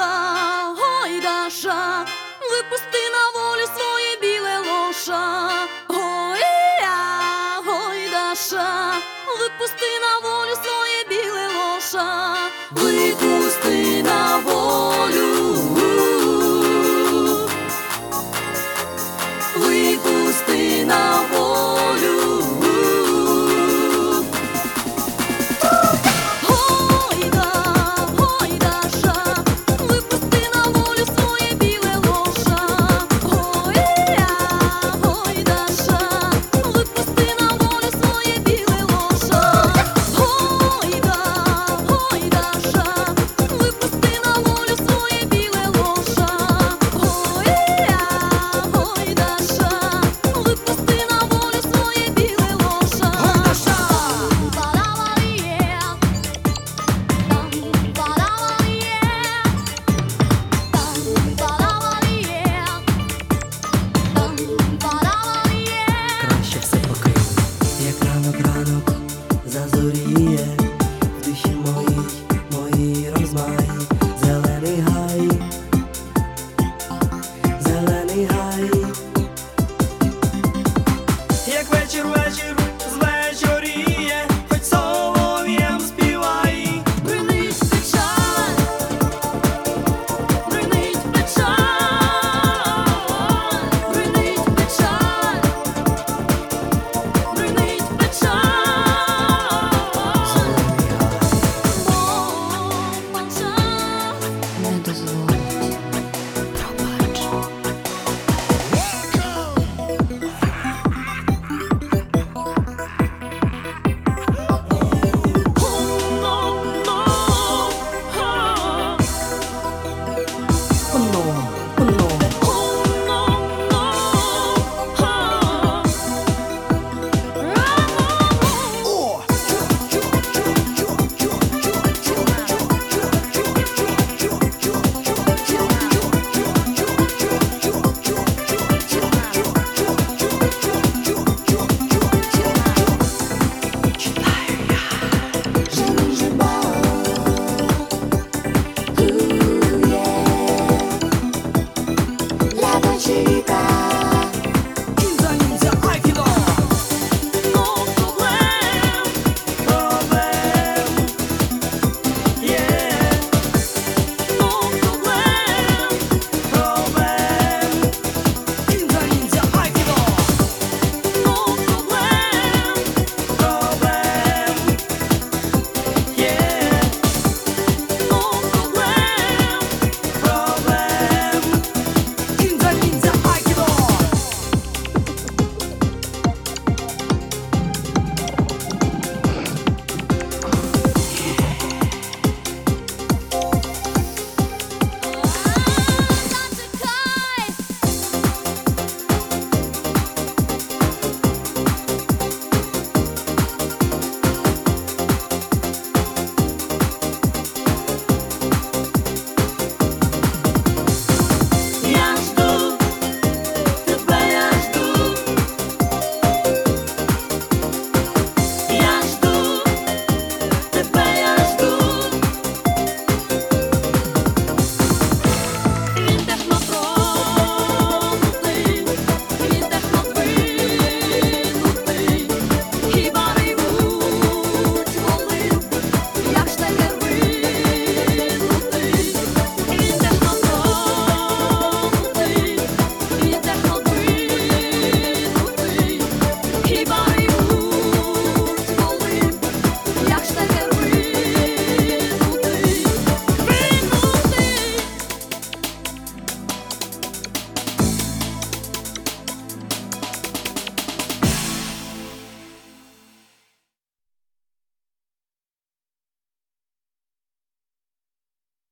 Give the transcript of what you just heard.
гойда, гойдаша, випусти на волю своє біле лоша, Гой-я, гойдаша, випусти на волю своє. You.